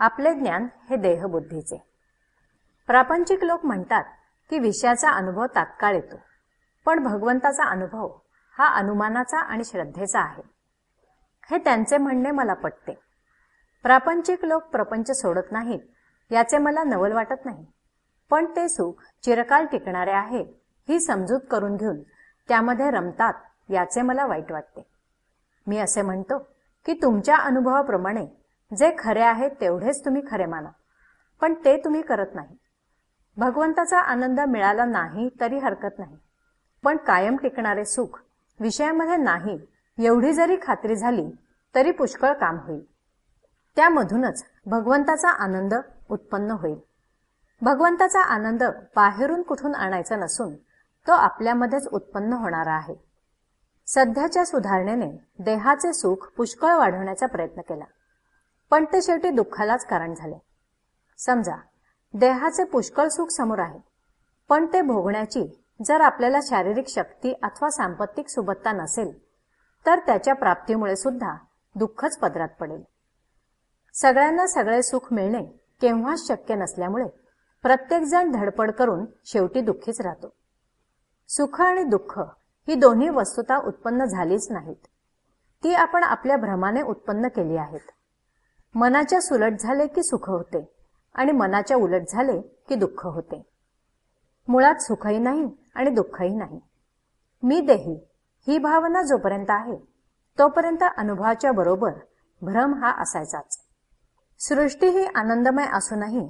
आपले ज्ञान हे देहबुद्धीचे. प्रापंचिक लोक म्हणतात की विषयाचा अनुभव तात्काळ येतो पण भगवंताचा अनुभव हा अनुमानाचा आणि श्रद्धेचा आहे. हे त्यांचे म्हणणे मला पटते. प्रापंचिक लोक प्रपंच सोडत नाहीत याचे मला नवल वाटत नाही. पण ते सुख चिरकाल टिकणारे आहे ही समजूत करून घेऊन त्यामध्ये रमतात याचे मला वाईट वाटते. मी असे म्हणतो की तुमच्या अनुभवाप्रमाणे जे खरे आहे तेवढेच तुम्ही खरे माना. पण ते तुम्ही करत नाही. भगवंताचा आनंद मिळाला नाही तरी हरकत नाही. पण कायम टिकणारे सुख विषयामध्ये नाही एवढी जरी खात्री झाली तरी पुष्कळ काम होईल. त्यामधूनच भगवंताचा आनंद उत्पन्न होईल. भगवंताचा आनंद बाहेरून कुठून आणायचा नसून तो आपल्यामध्येच उत्पन्न होणारा आहे. सध्याच्या सुधारणेने देहाचे सुख पुष्कळ वाढवण्याचा प्रयत्न केला. पण ते शेवटी दुःखालाच कारण झाले. समजा देहाचे पुष्कळ सुख समोर आहे पण ते भोगण्याची जर आपल्याला शारीरिक शक्ती अथवा सांपत्तिक सुबत्ता नसेल तर त्याच्या प्राप्तीमुळे सुद्धा दुःखच पदरात पडेल. सगळ्यांना सगळे सुख मिळणे केव्हाच शक्य नसल्यामुळे प्रत्येकजण धडपड करून शेवटी दुःखीच राहतो. सुख आणि दुःख ही दोन्ही वस्तुता उत्पन्न झालीच नाहीत. ती आपण आपल्या भ्रमाने उत्पन्न केली आहेत. मनाच्या सुलट झाले की सुख होते आणि मनाच्या उलट झाले की दुःख होते. मुळात सुखही नाही आणि दुःखही नाही. मी देही ही भावना जोपर्यंत आहे तोपर्यंत अनुभवाच्या बरोबर भ्रम हा असायचाच. सृष्टी ही आनंदमय असूनही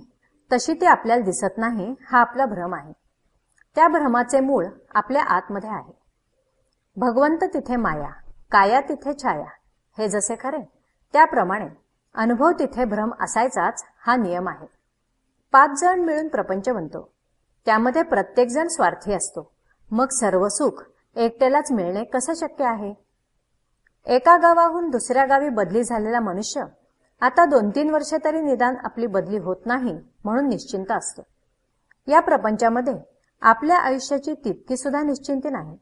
तशी ती आपल्याला दिसत नाही हा आपला भ्रम आहे. त्या भ्रमाचे मूळ आपल्या आतमध्ये आहे. भगवंत तिथे माया काया तिथे छाया हे जसे खरे त्याप्रमाणे अनुभव तिथे भ्रम असायचाच हा नियम आहे. पाच जण मिळून प्रपंच बनतो. त्यामध्ये प्रत्येकजण स्वार्थी असतो. मग सर्व सुख एकट्यालाच मिळणे कसं शक्य आहे? एका गावाहून दुसऱ्या गावी बदली झालेला मनुष्य आता दोन तीन वर्ष तरी निदान आपली बदली होत नाही म्हणून निश्चिंत असतो. या प्रपंचामध्ये आपल्या आयुष्याची तितकी सुद्धा निश्चिंती नाही.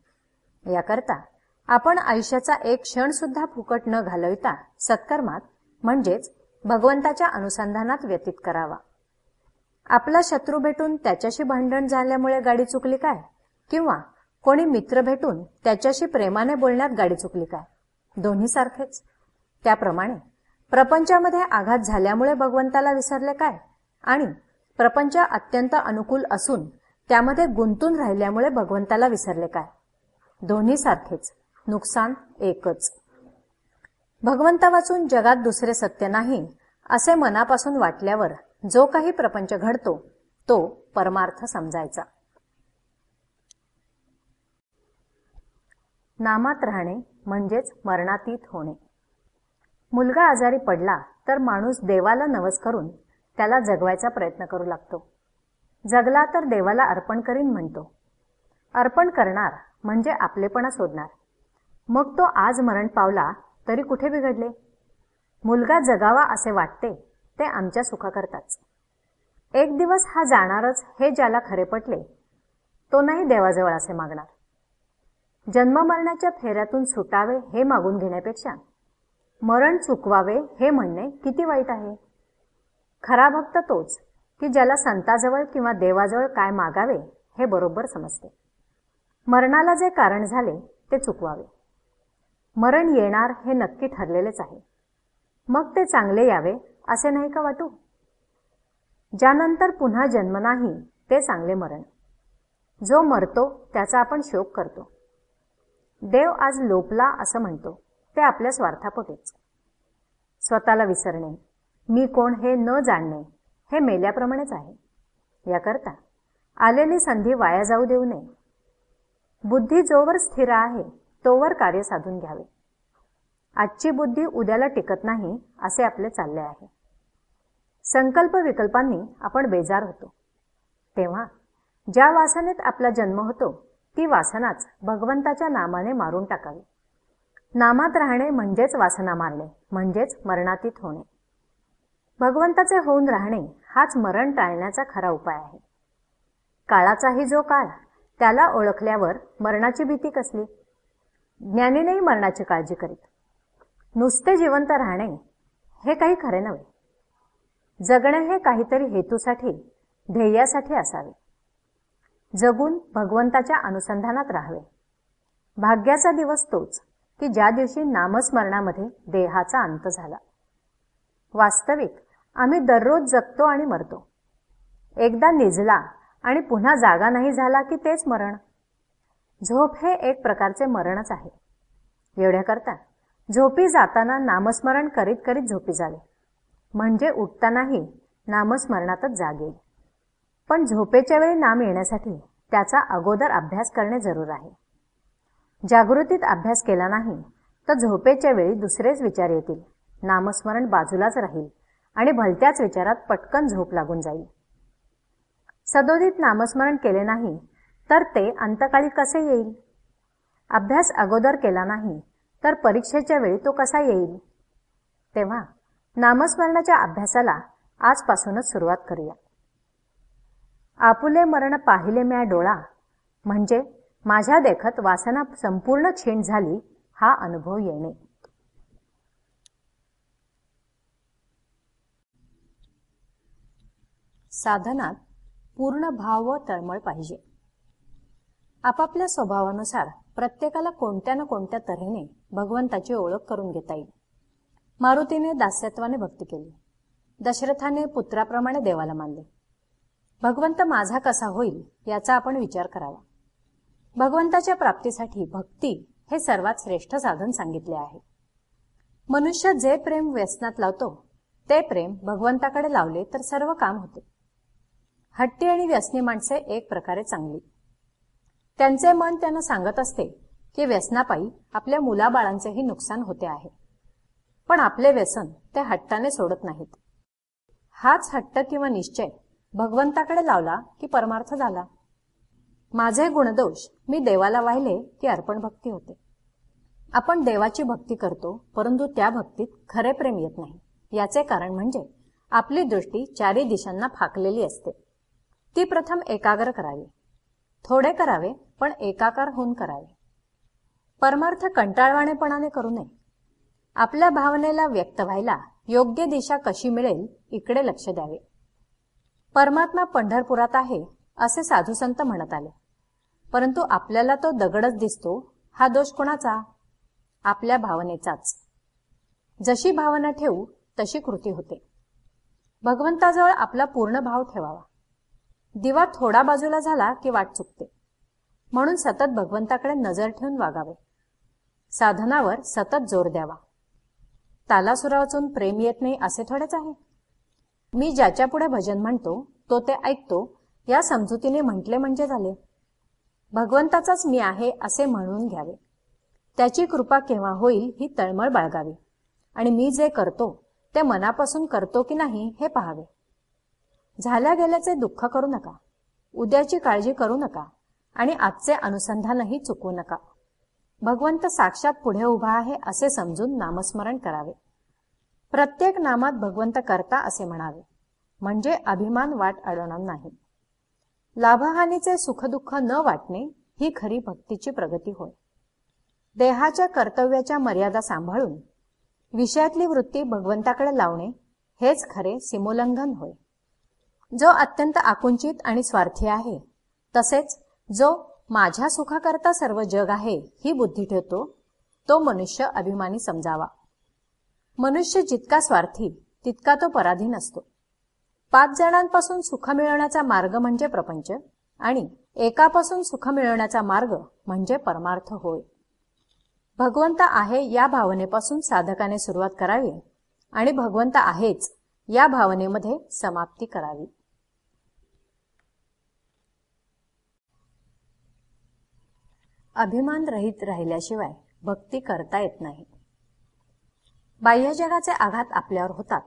याकरता आपण आयुष्याचा एक क्षण सुद्धा फुकट न घालविता सत्कर्मात म्हणजेच भगवंताच्या अनुसंधानात व्यतीत करावा. आपला शत्रू भेटून त्याच्याशी भांडण झाल्यामुळे गाडी चुकली काय? किंवा कोणी मित्र भेटून त्याच्याशी प्रेमाने बोलण्यात गाडी चुकली काय? दोन्ही सारखेच. त्याप्रमाणे प्रपंचामध्ये आघात झाल्यामुळे भगवंताला विसरले काय? आणि प्रपंच अत्यंत अनुकूल असून त्यामध्ये गुंतून राहिल्यामुळे भगवंताला विसरले काय? दोन्ही सारखेच. नुकसान एकच. भगवंता वाचून जगात दुसरे सत्य नाही असे मनापासून वाटल्यावर जो काही प्रपंच घडतो तो परमार्थ समजायचा. नामात राहणे म्हणजेच मरणातीत होणे. मुलगा आजारी पडला तर माणूस देवाला नवस करून त्याला जगवायचा प्रयत्न करू लागतो. जगला तर देवाला अर्पण करीन म्हणतो. अर्पण करणार म्हणजे आपलेपणा सोडणार. मग तो आज मरण पावला तरी कुठे बिघडले? मुलगा जगावा असे वाटते ते आमच्या सुखाकरताच. एक दिवस हा जाणारच हे ज्याला खरे पटले तो नाही देवाजवळ असे मागणार. जन्म मरणाच्या फेऱ्यातून सुटावे हे मागून घेण्यापेक्षा मरण चुकवावे हे म्हणणे किती वाईट आहे? खरा भक्त तोच की ज्याला संताजवळ किंवा देवाजवळ काय मागावे हे बरोबर समजते. मरणाला जे कारण झाले ते चुकवावे. मरण येणार हे नक्की ठरलेलेच आहे. मग ते चांगले यावे असे नाही का वाटू? ज्यानंतर पुन्हा जन्म नाही ते चांगले मरण. जो मरतो त्याचा आपण शोक करतो. देव आज लोपला असं म्हणतो ते आपल्या स्वार्थापोटेच. स्वतःला विसरणे मी कोण हे न जाणणे हे मेल्याप्रमाणेच आहे. याकरता आलेली संधी वाया जाऊ देऊ नये. बुद्धी जोवर स्थिर आहे तोवर कार्य साधून घ्यावे. आजची बुद्धी उद्याला टिकत नाही असे आपले चालले आहे. संकल्प विकल्पांनी आपण बेजार होतो. तेव्हा ज्या वासनेत आपला जन्म होतो ती वासनाच भगवंताच्या नामाने मारून टाकावी. नामात राहणे म्हणजेच वासना मारणे म्हणजेच मरणातीत होणे. भगवंताचे होऊन राहणे हाच मरण टाळण्याचा खरा उपाय आहे. काळाचाही जो काळ त्याला ओळखल्यावर मरणाची भीती कसली? ज्ञानीनेही मरणाची काळजी करीत. नुसते जिवंत राहणे हे काही खरे नव्हे. जगणे हे काहीतरी हेतूसाठी ध्येयासाठी असावे. जगून भगवंताच्या अनुसंधानात राहावे. भाग्याचा दिवस तोच की ज्या दिवशी नामस्मरणामध्ये देहाचा अंत झाला. वास्तविक आम्ही दररोज जगतो आणि मरतो. एकदा निजला आणि पुन्हा जागा नाही झाला की तेच मरण. झोप हे एक प्रकारचे मरणच आहे. एवढ्याकरता झोपी जाताना नामस्मरण करीत करीत झोपी जावे. म्हणजे उठतानाही नामस्मरणातच जागेल पण झोपेच्या वेळी नाम येण्यासाठी त्याचा अगोदर अभ्यास करणे जरूर आहे. जागृतीत अभ्यास केला नाही तर झोपेच्या वेळी दुसरेच विचार येतील. नामस्मरण बाजूलाच राहील आणि भलत्याच विचारात पटकन झोप लागून जाईल. सदोदित नामस्मरण केले नाही तर ते अंतकाळी कसे येईल? अभ्यास अगोदर केला नाही तर परीक्षेच्या वेळी तो कसा येईल? तेव्हा नामस्मरणाच्या अभ्यासाला आजपासूनच सुरुवात करूया. आपुले मरण पाहिले म्या डोळा म्हणजे माझ्या देखत वासना संपूर्ण क्षीण झाली हा अनुभव येणे. साधनात पूर्ण भाव व तळमळ पाहिजे. आपापल्या स्वभावानुसार प्रत्येकाला कोणत्या ना कोणत्या तऱ्हेने भगवंताची ओळख करून घेता येईल. मारुतीने दास्यत्वाने भक्ती केली. दशरथाने पुत्राप्रमाणे देवाला मानले. भगवंत माझा कसा होईल याचा आपण विचार करावा. भगवंताच्या प्राप्तीसाठी भक्ती हे सर्वात श्रेष्ठ साधन सांगितले आहे. मनुष्य जे प्रेम व्यसनात लावतो ते प्रेम भगवंताकडे लावले तर सर्व काम होते. हट्टी आणि व्यसनी माणसे एक प्रकारे चांगली. त्यांचे मन त्यांना सांगत असते की व्यसनापायी आपल्या मुलाबाळांचेही नुकसान होते आहे. पण आपले व्यसन ते हट्टाने सोडत नाहीत. हाच हट्ट किंवा निश्चय भगवंताकडे लावला की परमार्थ झाला. माझे गुणदोष मी देवाला वाहिले की अर्पण भक्ती होते. आपण देवाची भक्ती करतो परंतु त्या भक्तीत खरे प्रेम येत नाही. याचे कारण म्हणजे आपली दृष्टी चारी दिशांना फाकलेली असते. ती प्रथम एकाग्र करावी. थोडे करावे पण एकाकार होऊन करावे. परमार्थ कंटाळवाणेपणाने करू नये. आपल्या भावनेला व्यक्त व्हायला योग्य दिशा कशी मिळेल इकडे लक्ष द्यावे. परमात्मा पंढरपुरात आहे असे साधूसंत म्हणत आले. परंतु आपल्याला तो दगडच दिसतो हा दोष कोणाचा? आपल्या भावनेचाच. जशी भावना ठेवू तशी कृती होते. भगवंताजवळ आपला पूर्ण भाव ठेवावा. दिवा थोडा बाजूला झाला की वाट चुकते. म्हणून सतत भगवंताकडे नजर ठेवून वागावे. साधनावर सतत जोर द्यावा. तालासुरा वाचून प्रेम येत नाही असे थोडेच आहे. मी ज्याच्या पुढे भजन म्हणतो तो ते ऐकतो या समजुतीने म्हटले म्हणजे झाले. भगवंताचाच मी आहे असे म्हणून घ्यावे. त्याची कृपा केव्हा होईल ही तळमळ बाळगावी. आणि मी जे करतो ते मनापासून करतो की नाही हे पहावे. झाल्या गेल्याचे दुःख करू नका. उद्याची काळजी करू नका. आणि आजचे अनुसंधानही चुकवू नका. भगवंत साक्षात पुढे उभा आहे असे समजून नामस्मरण करावे. प्रत्येक नामात भगवंत करता असे म्हणावे. म्हणजे अभिमान वाट अडवणार नाही. लाभहानीचे सुखदुःख न वाटणे ही खरी भक्तीची प्रगती होय. देहाच्या कर्तव्याच्या मर्यादा सांभाळून विषयातली वृत्ती भगवंताकडे लावणे हेच खरे सीमोल्लंघन होय. जो अत्यंत आकुंचित आणि स्वार्थी आहे तसेच जो माझ्या सुखाकरता सर्व जग आहे ही बुद्धी ठेवतो तो मनुष्य अभिमानी समजावा. मनुष्य जितका स्वार्थी तितका तो पराधीन असतो पाच जणांपासून सुख मिळवण्याचा मार्ग म्हणजे प्रपंच आणि एकापासून सुख मिळवण्याचा मार्ग म्हणजे परमार्थ होय. भगवंत आहे या भावनेपासून साधकाने सुरुवात करावी आणि भगवंत आहेच या भावनेमध्ये समाप्ती करावी. अभिमान रहित राहिल्याशिवाय भक्ती करता येत नाही. बाह्य जगाचे आघात आपल्यावर होतात.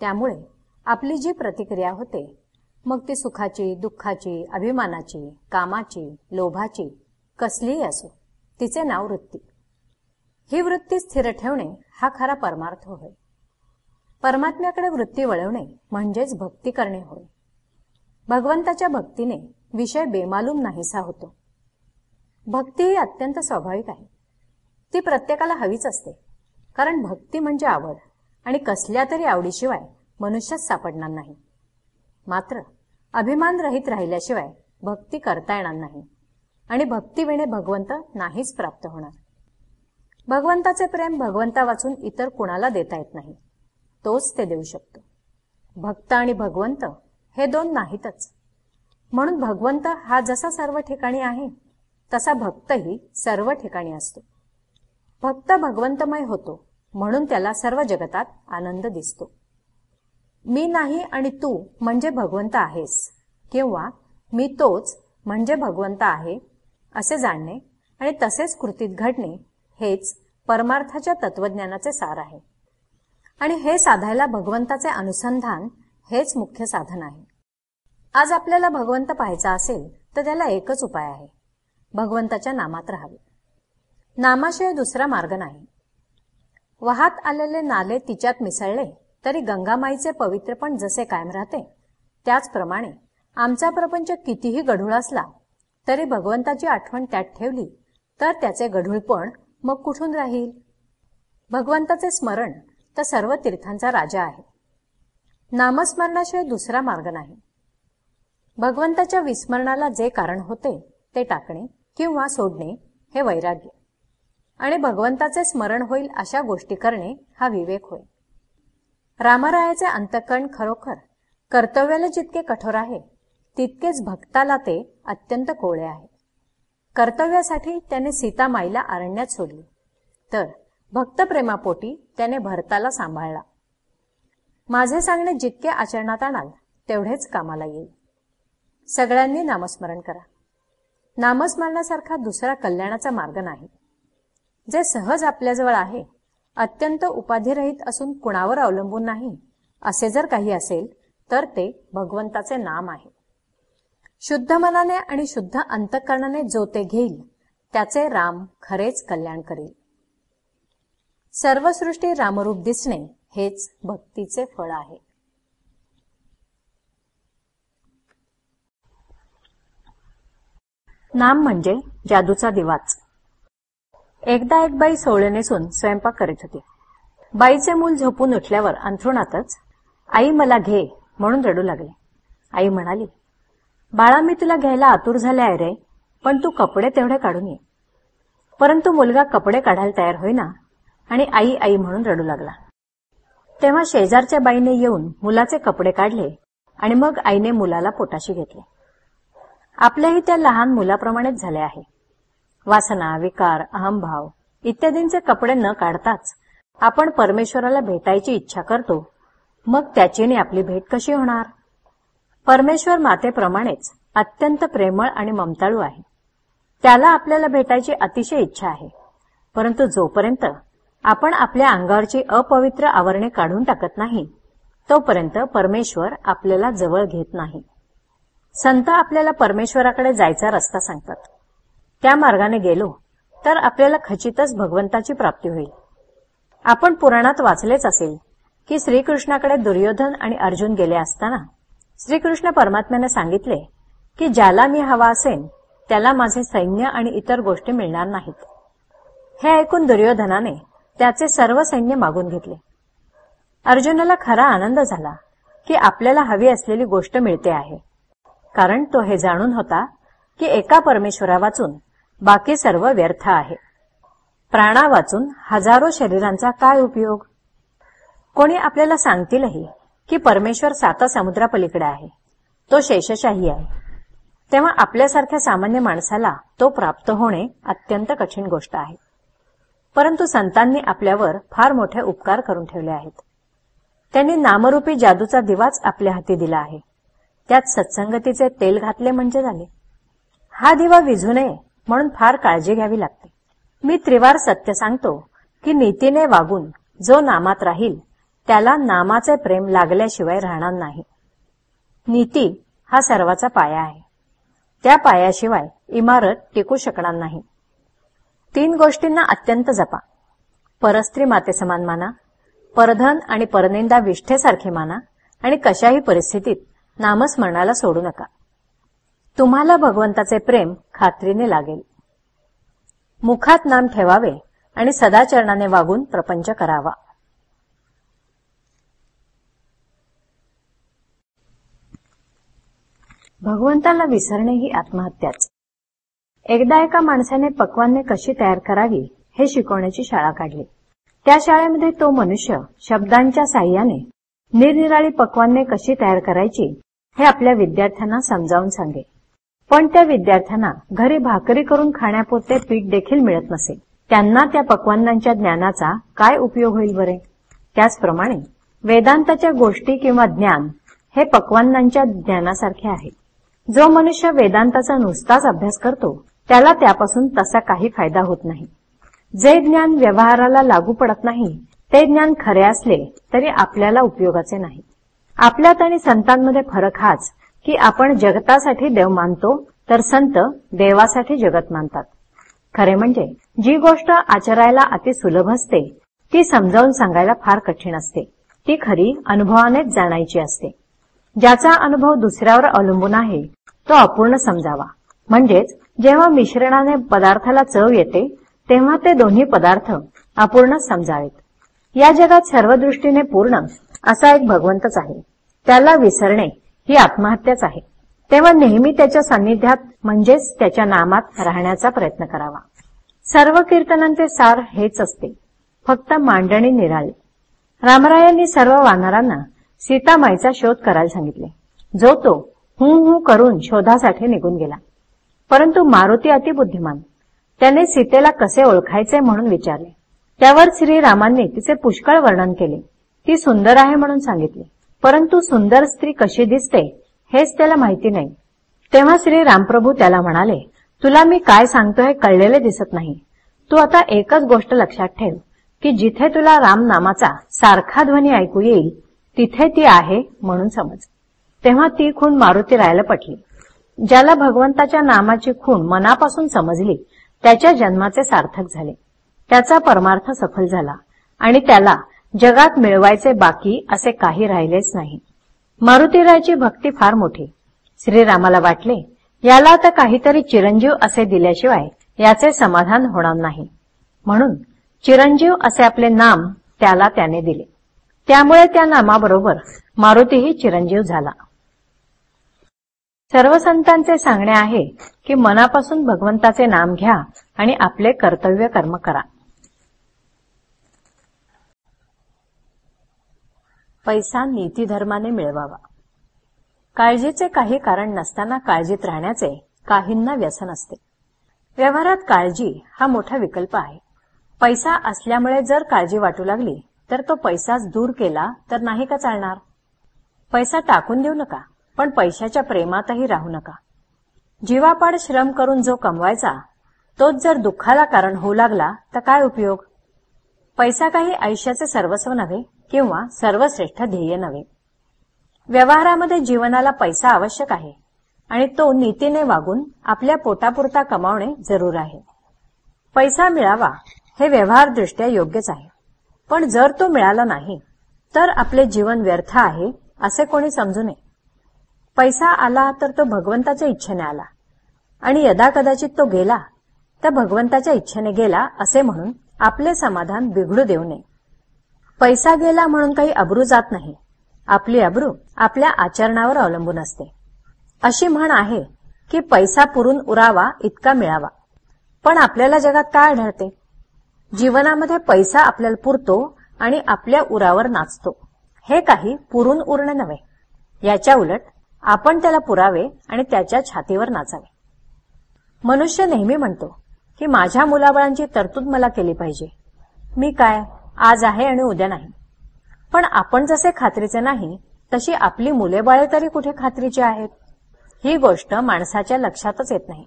त्यामुळे आपली जी प्रतिक्रिया होते मग ती सुखाची दुःखाची अभिमानाची कामाची लोभाची कसलीही असो तिचे नाव वृत्ती. ही वृत्ती स्थिर ठेवणे हा खरा परमार्थ होय. परमात्म्याकडे वृत्ती वळवणे म्हणजेच भक्ती करणे होय. भगवंताच्या भक्तीने विषय बेमालूम नाहीसा होतो. भक्ती ही अत्यंत स्वाभाविक आहे. ती प्रत्येकाला हवीच असते. कारण भक्ती म्हणजे आवड आणि कसल्या तरी आवडीशिवाय मनुष्यच सापडणार नाही. मात्र अभिमान रहित राहिल्याशिवाय भक्ती करता येणार नाही आणि भक्तीविणे भगवंत नाहीच प्राप्त होणार. भगवंताचे प्रेम भगवंता वाचून इतर कुणाला देता येत नाही तोच ते देऊ शकतो. भक्त आणि भगवंत हे दोन नाहीतच. म्हणून भगवंत हा जसा सर्व ठिकाणी आहे तसा भक्तही सर्व ठिकाणी असतो. भक्त भगवंतमय होतो म्हणून त्याला सर्व जगतात आनंद दिसतो. मी नाही आणि तू म्हणजे भगवंत आहेस किंवा मी तोच म्हणजे भगवंत आहे असे जाणणे आणि तसेच कृतीत घडणे हेच परमार्थाच्या तत्वज्ञानाचे सार आहे. आणि हे साधायला भगवंताचे अनुसंधान हेच मुख्य साधन आहे. आज आपल्याला भगवंत पाहायचा असेल तर त्याला एकच उपाय आहे. भगवंताच्या नामात राहावे. नामाशिवाय दुसरा मार्ग नाही. वाहात आलेले नाले तिच्यात मिसळले तरी गंगामाईचे पवित्रपण जसे कायम राहते त्याचप्रमाणे आमचा प्रपंच कितीही गढूळ असला तरी भगवंताची आठवण त्यात ठेवली तर त्याचे गढूळपण मग कुठून राहील? भगवंताचे स्मरण तर सर्व तीर्थांचा राजा आहे. नामस्मरणाशिवाय दुसरा मार्ग नाही. भगवंताच्या विस्मरणाला जे कारण होते ते टाकणे किंवा सोडणे हे वैराग्य. आणि भगवंताचे स्मरण होईल अशा गोष्टी करणे हा विवेक होय. रामरायाचे अंतकरण खरोखर कर्तव्याला जितके कठोर आहे तितकेच भक्ताला ते अत्यंत कोळे आहे. कर्तव्यासाठी त्याने सीता माईला अरण्यात सोडली तर भक्तप्रेमापोटी त्याने भरताला सांभाळला. माझे सांगणे जितके आचरणात आणाल तेवढेच कामाला येईल. सगळ्यांनी नामस्मरण करा. नामस्मरणासारखा दुसरा कल्याणाचा मार्ग नाही. जे सहज आपल्याजवळ आहे अत्यंत उपाधिरहित असून कुणावर अवलंबून नाही असे जर काही असेल तर ते भगवंताचे नाम आहे. शुद्ध मनाने आणि शुद्ध अंतकरणाने जो ते घेईल त्याचे राम खरेच कल्याण करेल. सर्वसृष्टी रामरूप दिसणे हेच भक्तीचे फळ आहे. नाम म्हणजे जादूचा दिवाच. एकदा एक बाई सोळे नेसून स्वयंपाक करीत होती. बाईचे मूल झोपून उठल्यावर अंथरुणातच आई मला घे म्हणून रडू लागले. आई म्हणाली बाळा मी तुला घ्यायला आतुर झाले आहे रे पण तू कपडे तेवढे काढून ये. परंतु मुलगा कपडे काढायला तयार होईना आणि आई आई म्हणून रडू लागला. तेव्हा शेजारच्या बाईने येऊन मुलाचे कपडे काढले आणि मग आईने मुलाला पोटाशी घेतले. आपल्याही त्या लहान मुलाप्रमाणेच झाले आहे. वासना विकार अहमभाव इत्यादींचे कपडे न काढताच आपण परमेश्वराला भेटायची इच्छा करतो. मग त्याचीने आपली भेट कशी होणार? परमेश्वर मातेप्रमाणेच अत्यंत प्रेमळ आणि ममताळू आहे. त्याला आपल्याला भेटायची अतिशय इच्छा आहे. परंतु जोपर्यंत आपण आपल्या अंगावरची अपवित्र आवरणे काढून टाकत नाही तोपर्यंत परमेश्वर आपल्याला जवळ घेत नाही. संत आपल्याला परमेश्वराकडे जायचा रस्ता सांगतात. त्या मार्गाने गेलो तर आपल्याला खचितच भगवंताची प्राप्ती होईल. आपण पुराणात वाचलेच असेल की श्रीकृष्णाकडे दुर्योधन आणि अर्जुन गेले असताना श्रीकृष्ण परमात्म्याने सांगितले की ज्याला मी हवा असेन त्याला माझे सैन्य आणि इतर गोष्टी मिळणार नाहीत. हे ऐकून दुर्योधनाने त्याचे सर्व सैन्य मागून घेतले. अर्जुनाला खरा आनंद झाला की आपल्याला हवी असलेली गोष्ट मिळते आहे. कारण तो हे जाणून होता की एका परमेश्वरा वाचून बाकी सर्व व्यर्थ आहे. प्राणा वाचून हजारो शरीरांचा काय उपयोग? कोणी आपल्याला सांगतीलही की परमेश्वर साता समुद्रापलीकडे आहे. तो शेषशाही आहे. तेव्हा आपल्यासारख्या सामान्य माणसाला तो प्राप्त होणे अत्यंत कठीण गोष्ट आहे. परंतु संतांनी आपल्यावर फार मोठे उपकार करून ठेवले आहेत. त्यांनी नामरूपी जादूचा दिवाच आपल्या हाती दिला आहे. त्यात सत्संगतीचे तेल घातले म्हणजे झाले. हा दिवा विझू नये म्हणून फार काळजी घ्यावी लागते. मी त्रिवार सत्य सांगतो की नीतीने वागून जो नामात राहील त्याला नामाचे प्रेम लागल्याशिवाय राहणार नाही. नीती हा सर्वाचा पाया आहे. त्या पायाशिवाय इमारत टिकू शकणार नाही. तीन गोष्टींना अत्यंत जपा. परस्त्री माते समान माना परधन आणि परनिंदा विष्ठेसारखे माना आणि कशाही परिस्थितीत नामस्मरणाला सोडू नका. तुम्हाला भगवंताचे प्रेम खात्रीने लागेल. मुखात नाम ठेवावे आणि सदाचरणाने वागून प्रपंच करावा. भगवंताला विसरणे ही आत्महत्याच. एकदा एका माणसाने पक्वाने कशी तयार करावी हे शिकवण्याची शाळा काढली. त्या शाळेमध्ये तो मनुष्य शब्दांच्या साह्याने निरनिराळी पक्वाने कशी तयार करायची हे आपल्या विद्यार्थ्यांना समजावून सांगे पण त्या विद्यार्थ्यांना घरी भाकरी करून खाण्यापुरते पीठ देखील मिळत नसे. त्यांना त्या पक्वान्नांच्या ज्ञानाचा काय उपयोग होईल बरे? त्याचप्रमाणे वेदांताच्या गोष्टी किंवा ज्ञान हे पक्वांनांच्या ज्ञानासारखे आहे. जो मनुष्य वेदांताचा नुसताच अभ्यास करतो त्याला त्यापासून तसा काही फायदा होत नाही. जे ज्ञान व्यवहाराला लागू पडत नाही ते ज्ञान खरे असले तरी आपल्याला उपयोगाचे नाही. आपल्यात आणि संतांमध्ये फरक हाच की आपण जगतासाठी देव मानतो तर संत देवासाठी जगत मानतात. खरे म्हणजे जी गोष्ट आचरायला अति सुलभ असते ती समजावून सांगायला फार कठीण असते. ती खरी अनुभवानेच जाणायची असते. ज्याचा अनुभव दुसऱ्यावर अवलंबून आहे तो अपूर्ण समजावा. म्हणजेच जेव्हा मिश्रणाने पदार्थाला चव येते तेव्हा ते दोन्ही पदार्थ अपूर्ण समजावेत. या जगात सर्व दृष्टीने पूर्ण असा एक भगवंतच आहे. त्याला विसरणे ही आत्महत्याच आहे. तेव्हा नेहमी त्याच्या सान्निध्यात म्हणजेच त्याच्या नामात राहण्याचा प्रयत्न करावा. सर्व कीर्तनांचे सार हेच असते. फक्त मांडणी निराळी. रामरायांनी सर्व वानरांना सीतामाईचा शोध करायला सांगितले. जो तो हू हू करून शोधासाठी निघून गेला. परंतु मारुती अतिबुद्धिमान त्याने सीतेला कसे ओळखायचे म्हणून विचारले. त्यावर श्रीरामांनी तिचे पुष्कळ वर्णन केले. ती सुंदर आहे म्हणून सांगितले. परंतु सुंदर स्त्री कशी दिसते हेच त्याला माहिती नाही. तेव्हा श्री रामप्रभू त्याला म्हणाले तुला मी काय सांगतो हे कळलेले दिसत नाही. तू आता एकच गोष्ट लक्षात ठेव की जिथे तुला राम नामाचा सारखा ध्वनी ऐकू येईल तिथे ती आहे म्हणून समज. तेव्हा ती खूण मारुती रायला पटली. ज्याला भगवंताच्या नामाची खूण मनापासून समजली त्याच्या जन्माचे सार्थक झाले. त्याचा परमार्थ सफल झाला आणि त्याला जगात मिळवायचे बाकी असे काही राहिलेच नाही. मारुतीरायची भक्ती फार मोठी. श्रीरामाला वाटले याला आता काहीतरी चिरंजीव असे दिल्याशिवाय याचे समाधान होणार नाही. म्हणून चिरंजीव असे आपले नाम त्याला त्याने दिले. त्यामुळे त्या नामाबरोबर मारुतीही चिरंजीव झाला. सर्व संतांचे सांगणे आहे की मनापासून भगवंताचे नाम घ्या आणि आपले कर्तव्य कर्म करा. पैसा नीतीधर्माने मिळवावा. काळजीचे काही कारण नसताना काळजीत राहण्याचे काहींना व्यसन असते. व्यवहारात काळजी हा मोठा विकल्प आहे. पैसा असल्यामुळे जर काळजी वाटू लागली तर तो पैसाच दूर केला तर नाही का चालणार? पैसा टाकून देऊ नका पण पैशाच्या प्रेमातही राहू नका. जीवापाड श्रम करून जो कमवायचा तोच जर दुःखाला कारण होऊ लागला तर काय उपयोग? पैसा काही आयुष्याचे सर्वस्व नव्हे. किंवा सर्वश्रेष्ठ ध्येय नव्हे. व्यवहारामध्ये जीवनाला पैसा आवश्यक आहे आणि तो नीतीने वागून आपल्या पोटापुरता कमावणे जरूर आहे. पैसा मिळावा हे व्यवहारदृष्ट्या योग्यच आहे. पण जर तो मिळाला नाही तर आपले जीवन व्यर्थ आहे असे कोणी समजू नये. पैसा आला तर तो भगवंताच्या इच्छेने आला आणि यदा कदाचित तो गेला तर भगवंताच्या इच्छेने गेला असे म्हणून आपले समाधान बिघडू देऊ नये. पैसा गेला म्हणून काही अब्रू जात नाही. आपली अब्रू आपल्या आचरणावर अवलंबून असते. अशी म्हण आहे की पैसा पुरून उरावा इतका मिळावा. पण आपल्याला जगात काय आढळते? जीवनामध्ये पैसा आपल्याला पुरतो आणि आपल्या उरावर नाचतो. हे काही पुरून उरणे नव्हे. याच्या उलट आपण त्याला पुरावे आणि त्याच्या छातीवर नाचावे. मनुष्य नेहमी म्हणतो की माझ्या मुलाबाळांची तरतूद मला केली पाहिजे. मी काय? आज आहे आणि उद्या नाही. पण आपण जसे खात्रीचे नाही तशी आपली मुले बाळे तरी कुठे खात्रीची आहेत? ही गोष्ट माणसाच्या लक्षातच येत नाही.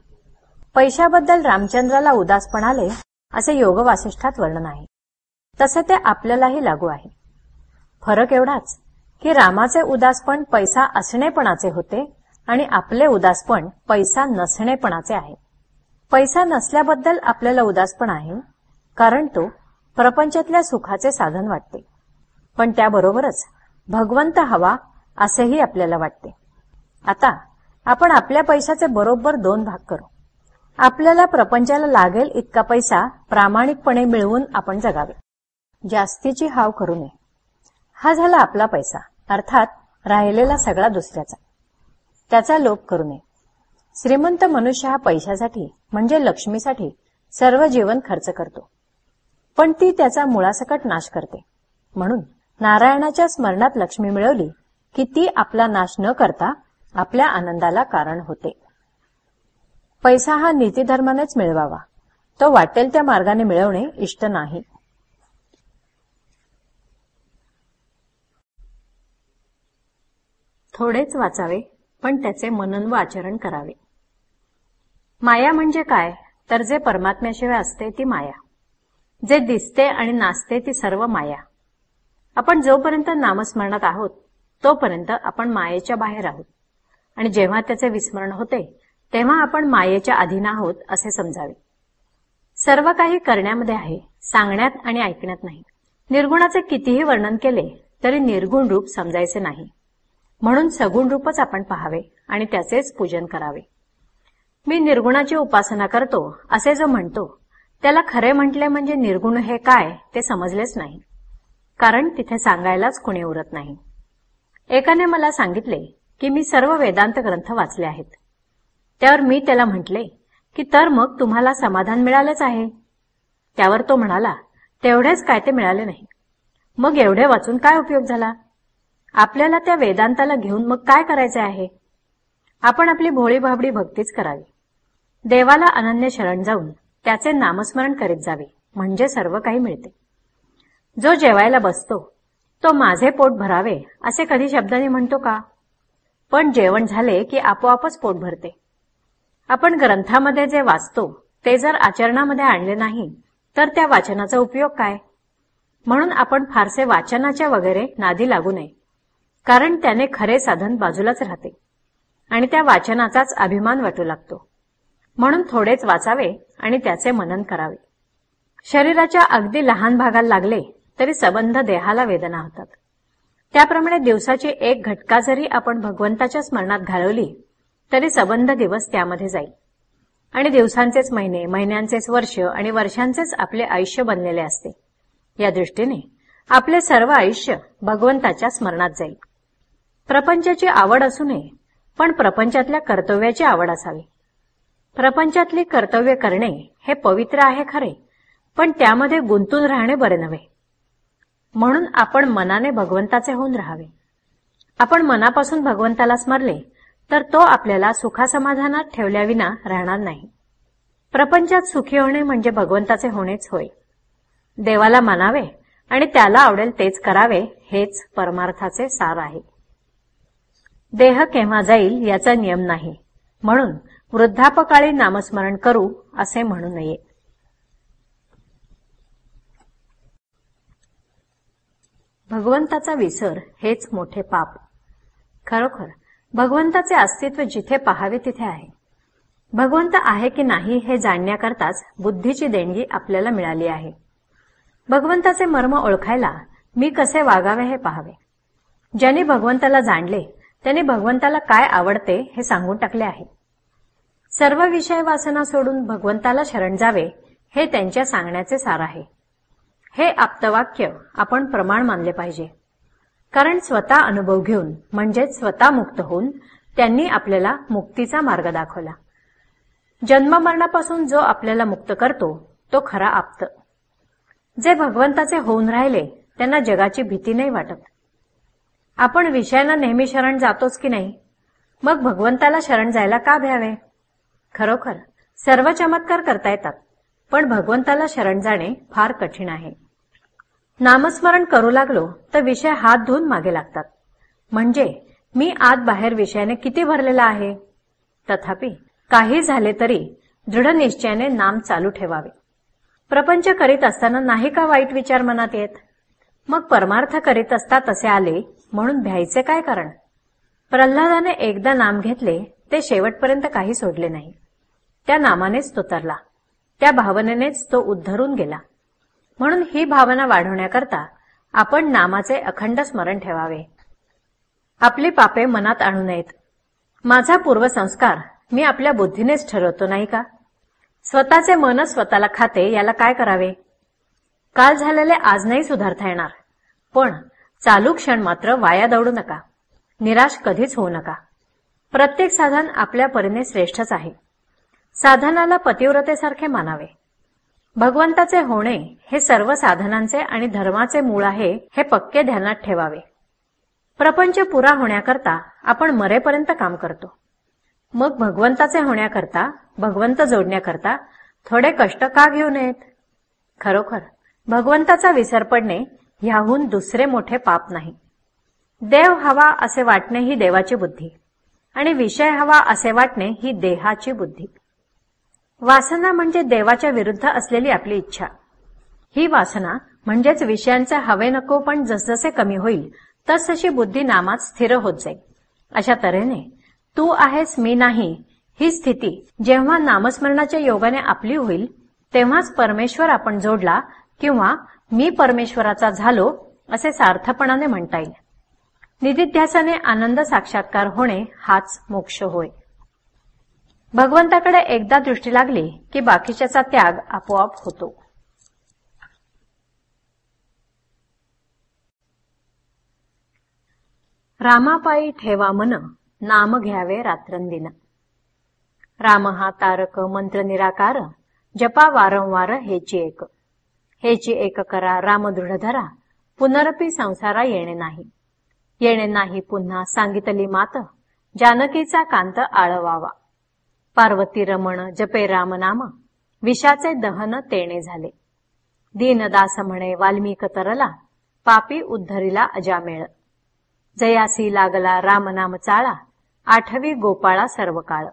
पैशाबद्दल रामचंद्राला उदासपणाले असे योग वासिष्ठात वर्णन आहे. तसे ते आपल्यालाही लागू आहे. फरक एवढाच की रामाचे उदासपण पैसा असणेपणाचे होते आणि आपले उदासपण पैसा नसणेपणाचे आहे. पैसा नसल्याबद्दल आपल्याला उदासपण आहे कारण तो प्रपंचातल्या सुखाचे साधन वाटते. पण त्याबरोबरच भगवंत हवा असेही आपल्याला वाटते. आता आपण आपल्या पैशाचे बरोबर दोन भाग करू. आपल्याला प्रपंचाला लागेल इतका पैसा प्रामाणिकपणे मिळवून आपण जगावे. जास्तीची हाव करू नये. हा झाला आपला पैसा अर्थात राहिलेला सगळा दुसऱ्याचा. त्याचा लोप करू नये. श्रीमंत मनुष्य हा पैशासाठी म्हणजे लक्ष्मीसाठी सर्व जीवन खर्च करतो. पण ती त्याचा मुळासकट नाश करते. म्हणून नारायणाच्या स्मरणात लक्ष्मी मिळवली की ती आपला नाश न करता आपल्या आनंदाला कारण होते. पैसा हा नीतीधर्मानेच मिळवावा. तो वाटेल त्या मार्गाने मिळवणे इष्ट नाही. थोडेच वाचावे पण त्याचे मनन व आचरण करावे. माया म्हणजे काय? तर जे परमात्म्याशिवाय असते ती माया. जे दिसते आणि नाचते ती सर्व माया. आपण जोपर्यंत नामस्मरणात आहोत तोपर्यंत आपण मायेच्या बाहेर आहोत. आणि जेव्हा त्याचे विस्मरण होते तेव्हा आपण मायेच्या अधीन आहोत असे समजावे. सर्व काही करण्यामध्ये आहे सांगण्यात आणि ऐकण्यात नाही. निर्गुणाचे कितीही वर्णन केले तरी निर्गुण रूप समजायचे नाही. म्हणून सगुण रूपच आपण पहावे आणि त्याचेच पूजन करावे. मी निर्गुणाची उपासना करतो असे जो म्हणतो त्याला खरे म्हटले म्हणजे निर्गुण हे काय ते समजलेच नाही. कारण तिथे सांगायलाच कुणी उरत नाही. एकाने मला सांगितले की मी सर्व वेदांत ग्रंथ वाचले आहेत. त्यावर मी त्याला म्हटले की तर मग तुम्हाला समाधान मिळालेच आहे. त्यावर तो म्हणाला तेवढेच काय ते मिळाले नाही. मग एवढे वाचून काय उपयोग झाला? आपल्याला त्या वेदांताला घेऊन मग काय करायचे आहे? आपण आपली भोळी भाबडी भक्तीच करावी. देवाला अनन्य शरण जाऊन त्याचे नामस्मरण करीत जावे म्हणजे सर्व काही मिळते. जो जेवायला बसतो तो माझे पोट भरावे असे कधी शब्दाने म्हणतो का? पण जेवण झाले की आपोआपच पोट भरते. आपण ग्रंथामध्ये जे वाचतो ते जर आचरणामध्ये आणले नाही तर त्या वाचनाचा उपयोग काय? म्हणून आपण फारसे वाचनाच्या वगैरे नादी लागू नये कारण त्याने खरे साधन बाजूलाच राहते आणि त्या वाचनाचाच अभिमान वाटू लागतो. म्हणून थोडेच वाचावे आणि त्याचे मनन करावे. शरीराच्या अगदी लहान भागाला लागले तरी सबंध देहाला वेदना होतात. त्याप्रमाणे दिवसाची एक घटका जरी आपण भगवंताच्या स्मरणात घालवली तरी सबंध दिवस त्यामध्ये जाईल. आणि दिवसांचेच महिने महिन्यांचेच वर्ष आणि वर्षांचेच आपले आयुष्य बनलेले असते. या दृष्टीने आपले सर्व आयुष्य भगवंताच्या स्मरणात जाईल. प्रपंचाची आवड असू नये पण प्रपंचातल्या कर्तव्याची आवड असावी. प्रपंचातली कर्तव्य करणे हे पवित्र आहे खरे पण त्यामध्ये गुंतून राहणे बरे नव्हे. म्हणून आपण मनाने भगवंताचे होऊन राहावे. आपण मनापासून भगवंताला स्मरले तर तो आपल्याला सुखासमाधानात ठेवल्याविना राहणार नाही. प्रपंचात सुखी होणे म्हणजे भगवंताचे होणेच होय. देवाला मानावे आणि त्याला आवडेल तेच करावे हेच परमार्थाचे सार आहे. देह केव्हा जाईल याचा नियम नाही. म्हणून वृद्धापकाळी नामस्मरण करू असे म्हणू नये. भगवंताचा विसर हेच मोठे पाप. खरोखर भगवंताचे अस्तित्व जिथे पाहावे तिथे आहे. भगवंत आहे की नाही हे जाणण्याकरताच बुद्धीची देणगी आपल्याला मिळाली आहे. भगवंताचे मर्म ओळखायला मी कसे वागावे हे पाहावे? ज्यांनी भगवंताला जाणले त्यांनी भगवंताला काय आवडते हे सांगून टाकले आहे. सर्व विषय वासना सोडून भगवंताला शरण जावे हे त्यांच्या सांगण्याचे सार आहे. हे आप्तवाक्य आपण प्रमाण मानले पाहिजे. कारण स्वतः अनुभव घेऊन म्हणजेच स्वतः मुक्त होऊन त्यांनी आपल्याला मुक्तीचा मार्ग दाखवला. जन्ममरणापासून जो आपल्याला मुक्त करतो तो खरा आप्त. जे भगवंताचे होऊन राहिले त्यांना जगाची भीती नाही वाटत. आपण विषयांना नेहमी शरण जातोच की नाही? मग भगवंताला शरण जायला का भ्यावे? खरोखर सर्व चमत्कार करता येतात पण भगवंताला शरण जाणे फार कठीण आहे. नामस्मरण करू लागलो तर विषय हात धुवून मागे लागतात. म्हणजे मी आत बाहेर विषयाने किती भरलेला आहे? तथापि काही झाले तरी दृढ निश्चयाने नाम चालू ठेवावे. प्रपंच करीत असताना नाही का वाईट विचार मनात येत? मग परमार्थ करीत असता तसे आले म्हणून भ्यायचे काय कारण? प्रल्हादाने एकदा नाम घेतले ते शेवटपर्यंत काही सोडले नाही. त्या नामानेच तो तरला. त्या भावनेनेच तो उद्धरून गेला. म्हणून ही भावना वाढवण्याकरता आपण नामाचे अखंड स्मरण ठेवावे. आपली पापे मनात आणू नयेत. माझा पूर्वसंस्कार मी आपल्या बुद्धीनेच ठरवतो नाही का? स्वतःचे मन स्वतःला खाते याला काय करावे? काल झालेले आज नाही सुधारता येणार. पण चालू क्षण मात्र वाया दौडू नका. निराश कधीच होऊ नका. प्रत्येक साधन आपल्या परीने श्रेष्ठच आहे. साधनाला पतिव्रतेसारखे मानावे. भगवंताचे होणे हे सर्व साधनांचे आणि धर्माचे मूळ आहे हे पक्के ध्यानात ठेवावे. प्रपंच पुरा होण्याकरता आपण मरेपर्यंत काम करतो. मग भगवंताचे होण्याकरता भगवंत जोडण्याकरता थोडे कष्ट का घेऊ नयेत? खरोखर भगवंताचा विसर पडणे ह्याहून दुसरे मोठे पाप नाही. देव हवा असे वाटणे ही देवाची बुद्धी आणि विषय हवा असे वाटणे ही देहाची बुद्धी. वासना म्हणजे देवाच्या विरुद्ध असलेली आपली इच्छा. ही वासना म्हणजेच विषयांचे हवे नको पण जसजसे कमी होईल तसतशी बुद्धी नामात स्थिर होत जाईल. अशा तऱ्हेने तू आहेस मी नाही ही स्थिती जेव्हा नामस्मरणाच्या योगाने आपली होईल तेव्हाच परमेश्वर आपण जोडला किंवा मी परमेश्वराचा झालो असे सार्थपणाने म्हणता येईल. निधिध्यासाने आनंद साक्षात्कार होणे हाच मोक्ष होय. भगवंताकडे एकदा दृष्टी लागली की बाकीच्याचा त्याग आपोआप होतो. रामापायी ठेवा मन नाम घ्यावे रात्रंदिन. राम हा तारक मंत्र निराकार जपा वारंवार हेची एक. हेची एक करा राम दृढ धरा. पुनरपी संसारा येणे नाही. येणे नाही पुन्हा सांगितली मात. जानकीचा कांत आळवावा. पार्वती रमण जपे राम नाम विषाचे दहन तेणे झाले. दीनदास म्हणे वाल्मिक तरला. पापी उद्धरीला अजामेळ. जयासी लागला रामनाम चाळा. आठवी गोपाळा सर्व काळ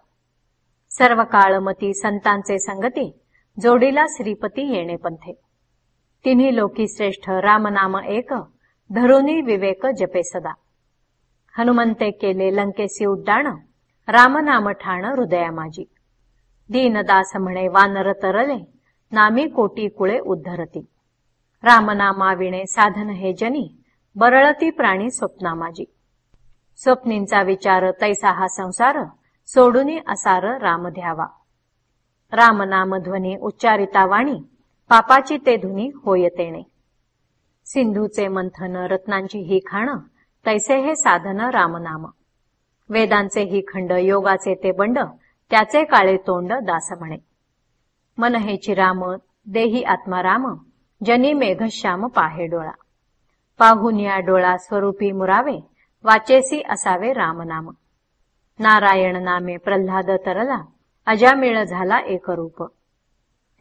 सर्व काळ मती संतांचे संगती. जोडीला श्रीपती येणे पंथे. तिन्ही लोकी श्रेष्ठ रामनाम एक धरुनी विवेक जपे सदा. हनुमंते केले लंकेसी उड्डाण रामनाम ठाण हृदया माझी दीनदास म्हणे वानर तरले नामी कोटी कुळे उद्धरती. रामनामाविणे साधन हे जनी बरळती प्राणी स्वप्ना माझी स्वप्नींचा विचार तैसा हा संसार सोडूनी असार राम ध्यावा रामनामध्वनी उच्चारिता वाणी पापाची ते धुनी होय तेणे सिंधूचे मंथन रत्नांची ही खाण तैसे हे साधन रामनाम. वेदांचे ही खंड योगाचे ते बंड त्याचे काळे तोंड दास म्हणे. मन हे राम देही आत्मा राम जनी मेघश्याम पाहे डोळा. पाहून या डोळा स्वरूपी मुरावे वाचेसी असावे रामनाम. नारायण नामे प्रल्हाद तरला अजामिळ झाला एकरूप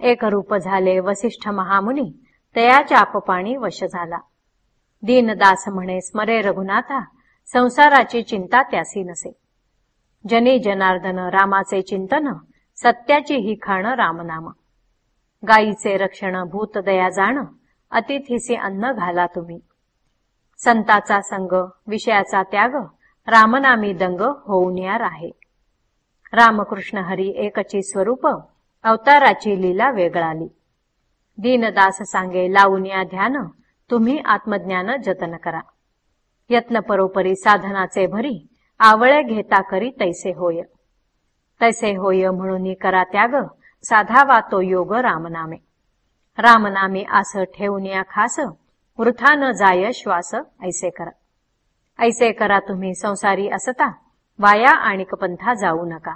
एकरूप झाले वसिष्ठ महामुनी तयाच्या चापपाणी वश झाला. दीनदास म्हणे स्मरे रघुनाथा संसाराची चिंता त्यासी नसे. जनी जनार्दन रामाचे चिंतन सत्याची ही खाण रामनाम. गायीचे रक्षण भूत दया जाण अतिथीसी अन्न घाला तुम्ही. संताचा संग विषयाचा त्याग रामनामी दंग होऊन यार आहे रामकृष्ण हरी एकची स्वरूप अवताराची लीला वेगळाली दीनदास सांगे लावून या ध्यान तुम्ही आत्मज्ञान जतन करा. यत्न परोपरी साधनाचे भरी आवळे घेता करी तैसे होय. तैसे होय म्हणून करा त्याग साधावा तो योग रामनामे. रामनामे आस ठेवून या खास वृथा न जाय श्वास ऐसे करा. ऐसे करा तुम्ही संसारी असता वाया आणि पंथा जाऊ नका.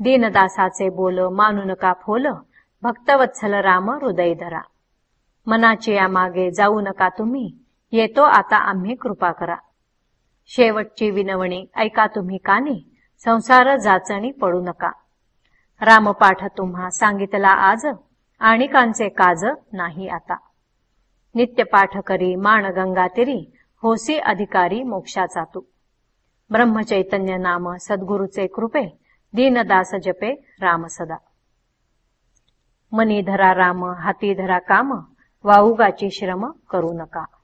दीनदासाचे बोल मानू नका फोल भक्तवत्सल राम हृदय धरा. मनाची या मागे जाऊ नका तुम्ही येतो आता आम्ही कृपा करा. शेवटची विनवणी ऐका तुम्ही कानी संसार जाचणी पडू नका. रामपाठ तुम्हा सांगितला आज आणि कांचे काज नाही आता. नित्यपाठ करी मान गंगा तिरी होसी अधिकारी मोक्षाचा तू. ब्रह्मचैतन्य नाम सद्गुरूचे कृपे दीनदास जपे राम सदा. मनी धरा राम हाती धरा काम वाऊगाची श्रम करू नका.